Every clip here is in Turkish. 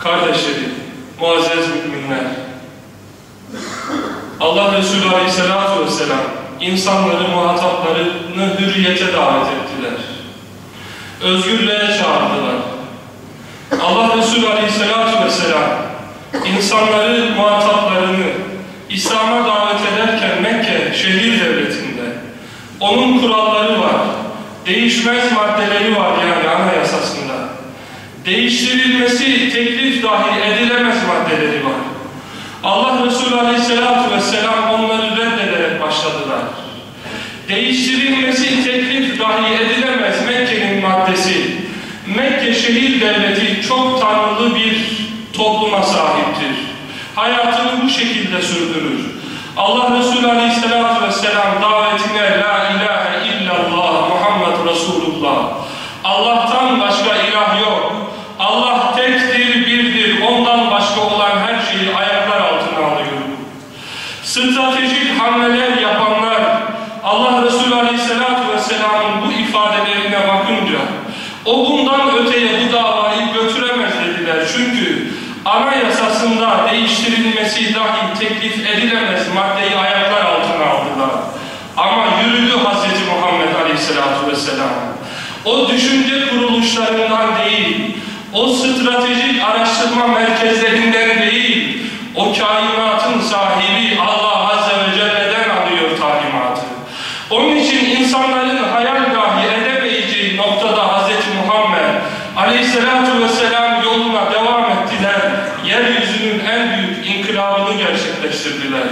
Kardeşlerim, muazzez müminler, Allah Resulü Aleyhisselatü Vesselam insanları, muhataplarını hürriyete davet ettiler. Özgürlüğe çağırdılar. Allah Resulü Aleyhisselatü Vesselam insanları, muhataplarını İslam'a davet ederken Mekke şehir devletinde onun kuralları var. Değişmez maddeleri var yani anayasasında. Değiştirilmesi teklif dahi edilemez maddeleri var. Allah Resulü Aleyhisselatü Vesselam onları reddederek başladılar. Değiştirilmesi teklif dahi edilemez Mekke'nin maddesi. Mekke şehir devleti çok tanrılı bir topluma sahiptir. Hayatını bu şekilde sürdürür. Allah Resulü Aleyhisselatü Vesselam davetine La ilahe illallah Muhammed Resulullah. Allah'tan başka ilah yok. Allah tektir, birdir. Ondan başka olan her şeyi ayaklar altına alıyor. Stratejik hamleler yapanlar Allah Resulü Aleyhisselatü Vesselam'ın bu ifadelerine bakınca o bundan öteye bu davayı götüremez dediler. Çünkü anayasasında değiştirilmesi dahi teklif edilemez maddeyi ayaklar altına aldılar. Ama yürüdü Hz. Muhammed Aleyhisselatü Vesselam. O düşünce kuruluşlarından değil, o stratejik araştırma merkezlerinden değil, o kainatın sahibi Allah Azze ve Celle'den alıyor talimatı. Onun için insanların hayal dahi edemeyeceği noktada Hz. Muhammed Aleyhisselatü Vesselam yoluna devam ettiler. Yeryüzünün en büyük inkılabını gerçekleştirdiler.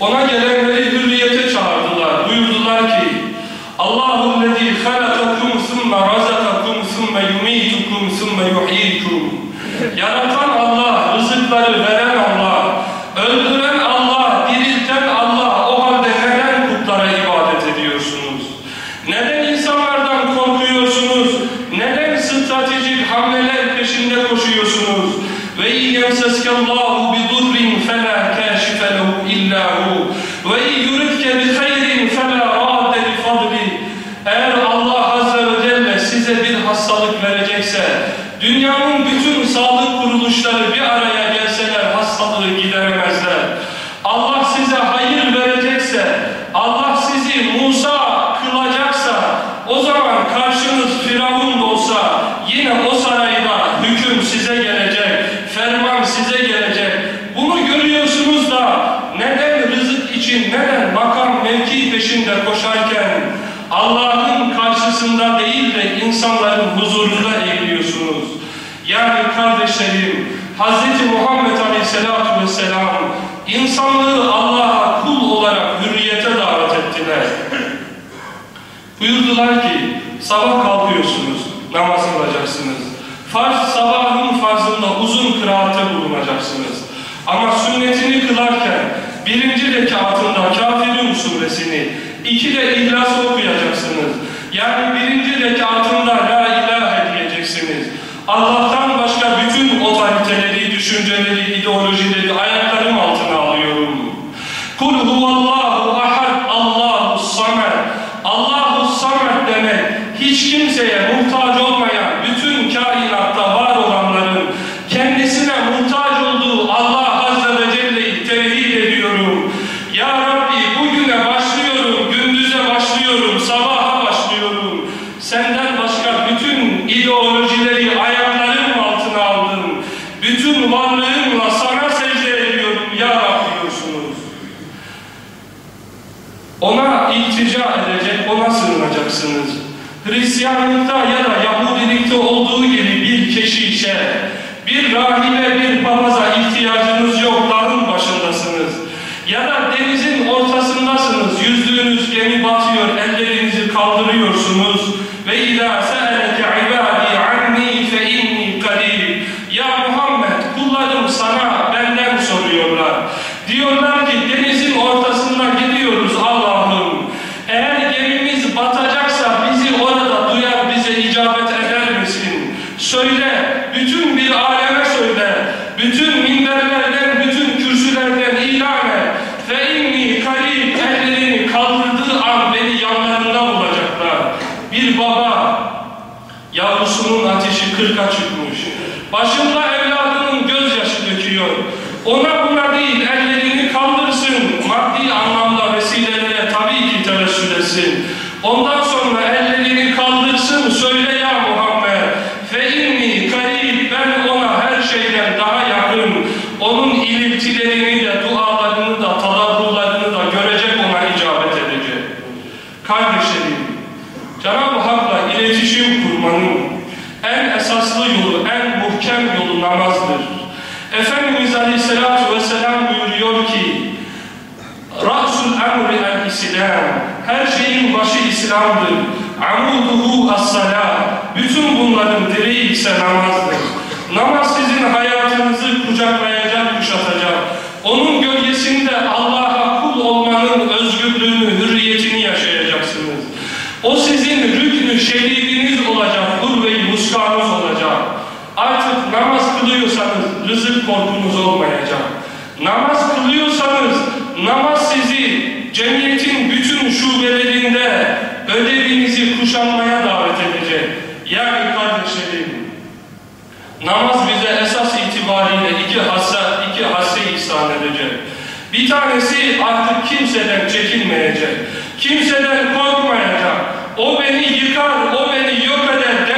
Ona gelenleri hürriyete çağırdılar. Buyurdular ki Allahu lezî halakakum thumme razakakum thumme yumitukum thumme yuhyikum Yaratan Allah, rızıkları veren Allah, öldüren Allah, dirilten Allah, o halde neden putlara ibadet ediyorsunuz? Neden insanlardan korkuyorsunuz? Neden stratejik hamleler peşinde koşuyorsunuz? Ve yemseskallahu bi durrin fela kashife lehu illa hu ve yuridke bi hayrin fela radde li fadli Eğer Allah azze ve celle size bir hastalık verecekse dünyanın bütün sağlık kuruluşları bir araya gelseler hastalığı gideremezler. Allah size hayır verecekse Allah sizi Musa kılacaksa o zaman karşınız Firavun olsa yine o sarayda hüküm size gelecek, ferman size gelecek. Bunu görüyorsunuz da neden rızık için, neden makam mevki peşinde koşarken Allah'ın karşısında değil de insanların huzurunda eğiliyorsunuz. Yani kardeşlerim, Hz. Muhammed Aleyhisselatü Vesselam insanlığı Allah'a kul olarak hürriyete davet ettiler. Buyurdular ki sabah kalkıyorsunuz, namaz kılacaksınız. Farz sabahın farzında uzun kıraatte bulunacaksınız. Ama sünnetini kılarken birinci rekatında Kafirun suresini, iki de İhlas okuyacaksınız. Yani birinci rekatında La ilahe diyeceksiniz. Başka bütün otoriteleri, düşünceleri, ideolojileri ayaklarım altına alıyorum. Kul huvallahu Ona iltica edecek, ona sığınacaksınız. Hristiyanlıkta ya da Yahudilikte olduğu gibi bir keşişe, bir rahibe, bir papaza ihtiyacınız yok, dağın başındasınız. Ya da denizin ortasındasınız, yüzdüğünüz gemi batıyor, ellerinizi kaldırıyorsunuz. Ve ilâ se'eleke ibâdî annî fe inni karîb. Ya Muhammed, kullarım sana benden soruyorlar. Diyorlar ki denizin ortasında gidiyoruz Allah'ım. Eğer gemimiz batacaksa bizi orada duyar, bize icabet eder misin? Söyle, bütün bir aleme söyle. Bütün minberlerden, bütün kürsülerden ilan et. Fe inni karib ellerini kaldırdığı an beni yanlarında bulacaklar. Bir baba yavrusunun ateşi kırka çıkmış. Başında evladının gözyaşı döküyor. Ona buna değil ellerini kaldırsın. Maddi anlamda vesilelere tabii ki tevessül etsin. Ondan sonra ellerini kaldırsın. Söyle ya Muhammed. Fe inni karib. Ben ona her şeyden daha yakın. Onun ilimtilerini de, dualarını da, tadarrularını da görecek ona icabet edecek. Kardeşlerim, Cenab-ı Hak'la iletişim kurmanın esaslı yolu, en muhkem yolu namazdır. Efendimiz Aleyhisselatü Vesselam buyuruyor ki Ra'sul emri el-İslam Her şeyin başı İslam'dır. Amuduhu as-salah Bütün bunların direği ise namazdır. Namaz sizin hayatınızı kucaklayacak, kuşatacak. Onun gölgesinde Allah'a kul olmanın özgürlüğünü, hürriyetini yaşayacaksınız. O sizin rüknü şeridiniz olacak, muskanız olacak. Artık namaz kılıyorsanız rızık korkunuz olmayacak. Namaz kılıyorsanız namaz sizi cemiyetin bütün şubelerinde ödevinizi kuşanmaya davet edecek. Yani kardeşlerim, namaz bize esas itibariyle iki hasse, iki hasse ihsan edecek. Bir tanesi artık kimseden çekinmeyecek, kimseden korkmayacak. O beni yıkar, o beni yok eder.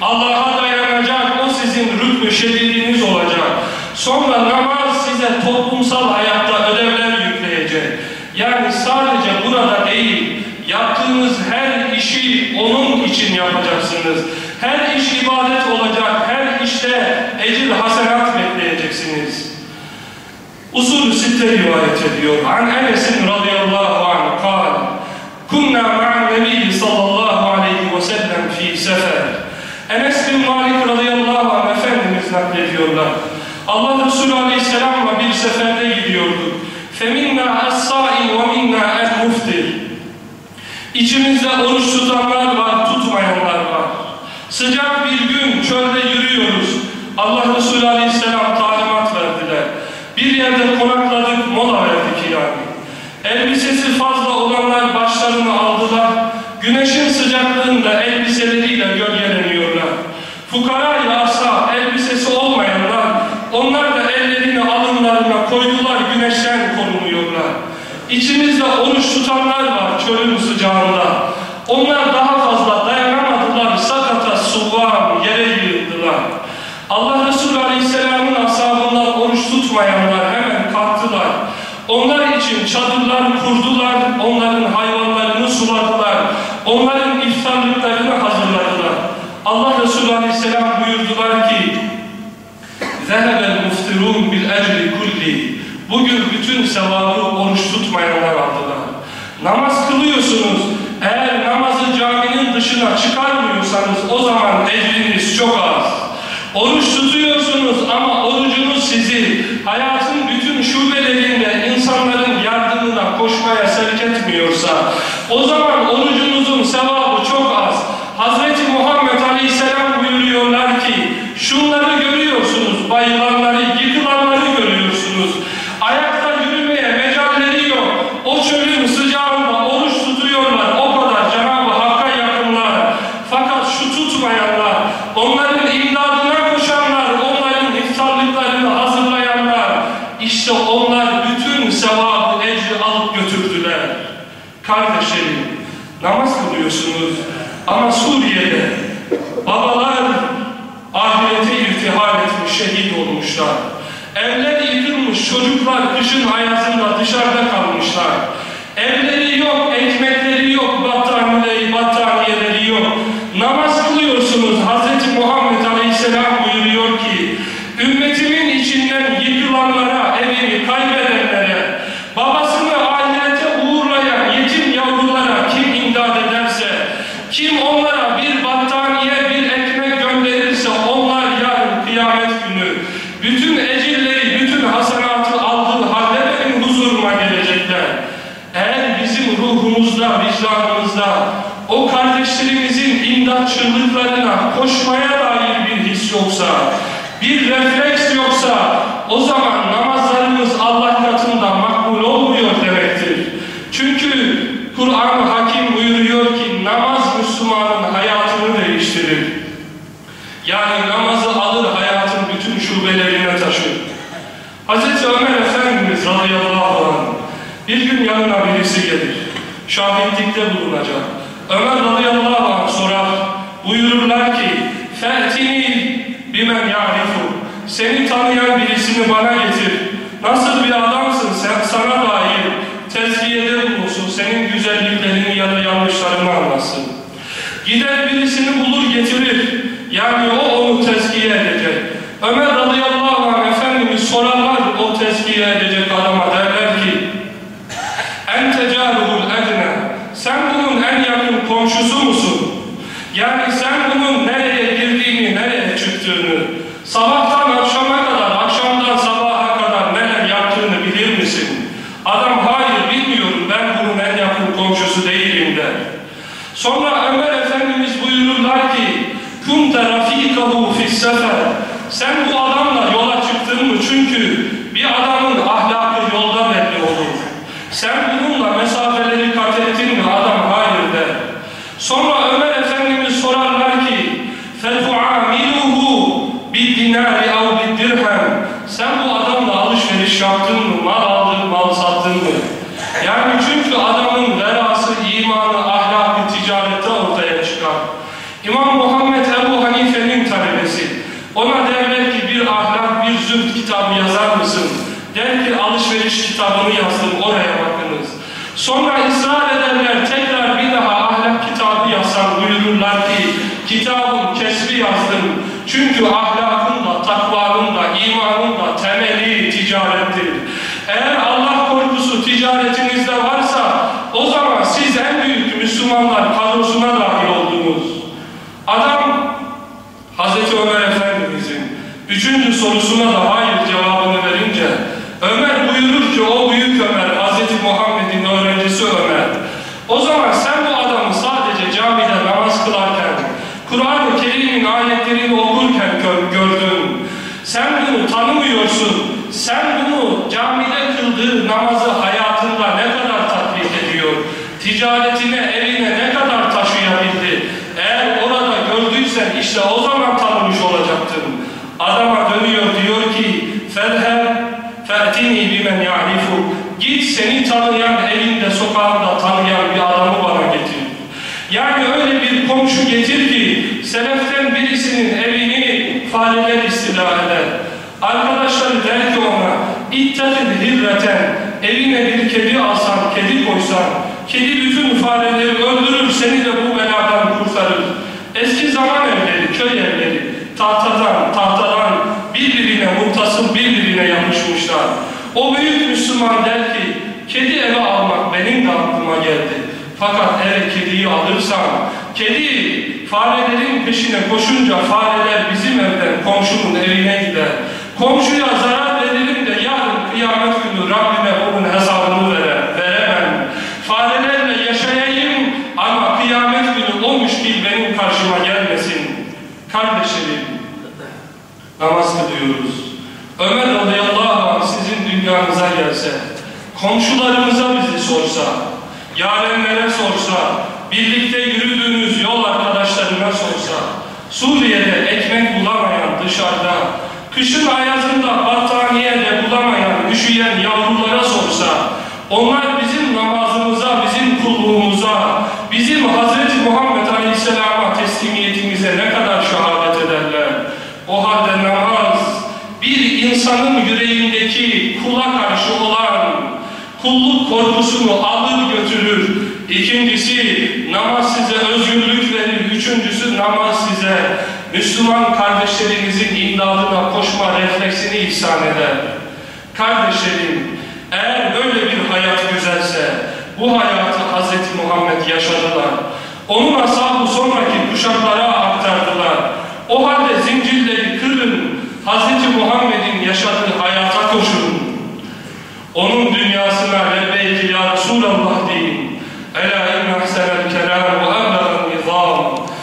Allah'a dayanacak, o sizin rükmü şedidiniz olacak. Sonra namaz size toplumsal hayatta ödevler yükleyecek. Yani sadece burada değil, yaptığınız her işi onun için yapacaksınız. Her iş ibadet olacak, her işte ecir hasenat bekleyeceksiniz. Usul-ü Sitte rivayet ediyor. An Enes'in radıyallahu anh kal. Kunna ma'an nebiyyi sallallahu aleyhi ve sellem fi sefer. Enes bin Malik radıyallahu anh Efendimiz naklediyorlar. Allah Resulü aleyhisselamla bir seferde gidiyorduk. فَمِنَّا السَّائِمْ وَمِنَّا الْمُفْتِرِ İçimizde oruç tutanlar var, tutmayanlar var. Sıcak bir gün çölde yürüyoruz. Allah Resulü aleyhisselam talimat verdiler. Bir yerde konakladık, mola verdik yani. Elbisesi fazla olanlar başlarını aldılar. Güneşin sıcaklığında İçimizde oruç tutanlar var çölün sıcağında. Onlar daha fazla dayanamadılar, sakata suvam yere yığıldılar. Allah Resulü Aleyhisselam'ın ashabından oruç tutmayanlar hemen kalktılar. Onlar için çadırlar kurdular, onların hayvanlarını suladılar, onların iftarlıklarını hazırladılar. Allah Resulü Aleyhisselam buyurdular ki ذَهَبَ الْمُفْتِرُونَ بِالْاَجْرِ كُلِّ Bugün bütün sevabı oruç tutmayanlar aldılar. Namaz kılıyorsunuz. Eğer namazı caminin dışına çıkarmıyorsanız o zaman ecriniz çok az. Oruç tutuyorsunuz ama orucunuz sizi hayatın bütün şubelerinde insanların yardımına koşmaya sevk etmiyorsa o zaman orucunuzun sevabı çok az. Hazreti Muhammed Aleyhisselam buyuruyorlar ki şunları görüyorsunuz bayılanları, yıkılanları görüyorsunuz. Ayakta yürümeye mecalleri yok. O çölün sıcağında oruç tutuyorlar. O kadar Cenab-ı Hakk'a yakınlar. Fakat şu tutmayanlar, onların imdadına koşanlar, onların iftarlıklarını hazırlayanlar, işte onlar bütün sevabı, ecri alıp götürdüler. Kardeşlerim, namaz kılıyorsunuz ama Suriye'de babalar ahirete irtihal etmiş, şehit olmuşlar. Evler yıkılmış, çocuklar kışın ayazında dışarıda kalmışlar. Evleri yok, ekmekleri yok, battaniyeleri, battaniyeleri yok. Namaz kılıyorsunuz. Hz. Muhammed Aleyhisselam buyuruyor ki, ümmetimin içinden yıkılanlara, evini kaybedenlere, babasını ahirete uğurlayan yetim yavrulara kim imdad ederse, kim onlara bir battaniye, bir ekmek gönderirse onlar yarın kıyamet günü bütün ecirleri, bütün hasenatı aldığı halde benim huzuruma gelecekler. Eğer bizim vicdanımızda o kardeşlerimizin imdat çığlıklarına koşmaya dair bir his yoksa, bir refleks yoksa o zaman namazlarımız Allah katında makbul olmuyor demektir. Çünkü Kur'an-ı Hakim buyuruyor ki namaz Müslümanın hayatını değiştirir. Yani namazı alır hayatın bütün şubelerine taşır. Hz. Ömer Efendimiz radıyallahu anh bir gün yanına birisi gelir şahitlikte bulunacak. Ömer radıyallahu anh sorar, buyururlar ki, Fetini bimen yarifu, seni tanıyan birisini bana getir. Nasıl bir adamsın sen, sana dair tezkiyede bulunsun, senin güzelliklerini ya da yanlışlarını anlasın. Gider birisini bulur getirir, yani o onu tezkiye edecek. Ömer radıyallahu anh Efendimiz sorarlar o tezkiye edecek. Komşusu musun? Yani sen bunun nereye girdiğini, nereye çıktığını, sabahtan akşama kadar, akşamdan sabaha kadar neler yaptığını bilir misin? Adam hayır bilmiyorum ben bunun en yakın komşusu değilim der. Sonra Ömer Efendimiz buyururlar ki kunte rafikahu fissefer sen bu adamla yaptın mı? Mal aldın, mal sattın mı? Yani çünkü adamın verası, imanı, ahlakı ticarette ortaya çıkar. İmam Muhammed Ebu Hanife'nin talebesi. Ona derler ki bir ahlak, bir zühd kitabı yazar mısın? Der ki alışveriş kitabını yazdım, oraya bakınız. Sonra ısrar ederler, tekrar bir daha ahlak kitabı yazsam buyururlar ki kitabın kesbi yazdım. Çünkü ahlakın da, takvanın da, imanın da temeli ticarettir. Eğer Allah korkusu ticaretinizde varsa o zaman siz en büyük Müslümanlar kadrosuna dahil oldunuz. Adam Hazreti Ömer Efendimizin üçüncü sorusuna da hayır cevabını verince Ömer buyurur ki o büyük Ömer Hazreti Muhammed'in öğrencisi Ömer o zaman sen bu adamı sadece camide namaz kılarken Kur'an-ı Kerim'in ayetlerini okurken gördün sen bunu tanımıyorsun sen bunu camide kıldığı namazı hayatında ne kadar tatbik ediyor ticaretine evine ne kadar taşıyabildi eğer orada gördüysen işte o zaman tanımış olacaktın adama dönüyor diyor ki فَذْهَبْ فَأْتِنِي بِمَنْ يَعْرِفُ Git seni tanıyan, elinde sokağında tanıyan bir adamı bana getir. Yani öyle bir komşu getir ki seleften birisinin evini fareler istila eder. Arkadaşları der ki ona اِتَّخِذْ hirreten evine bir kedi alsan, kedi koysan kedi bütün fareleri öldürür seni de bu beladan kurtarır. Eski zaman evleri, köy evleri tahtadan, tahtadan birbirine muttasıl birbirine yapışmışlar. O büyük Müslüman der ki, kedi eve almak benim de aklıma geldi. Fakat eve kediyi alırsam, kedi farelerin peşine koşunca fareler bizim evden komşunun evine gider. Komşuya zarar kışın ayazında battaniyede bulamayan, üşüyen yavrulara sorsa, onlar bizim namazımıza, bizim kulluğumuza, bizim Hz. Muhammed Aleyhisselam'a teslimiyetimize ne kadar şehadet ederler. O halde namaz bir insanın yüreğindeki kula karşı olan kulluk korkusunu alır götürür. İkincisi namaz size özgürlük verir. Üçüncüsü namaz size Müslüman kardeşlerinizin imdadına koşma refleksini ihsan eder. Kardeşlerim eğer böyle bir hayat güzelse bu hayatı Hz. Muhammed yaşadılar. Onun ashabı sonraki kuşaklara aktardılar. O halde zincirleri kırın. Hz. Muhammed'in yaşadığı hayata koşun. Onun dünyasına lebbeyki ya Resulallah deyin. Ela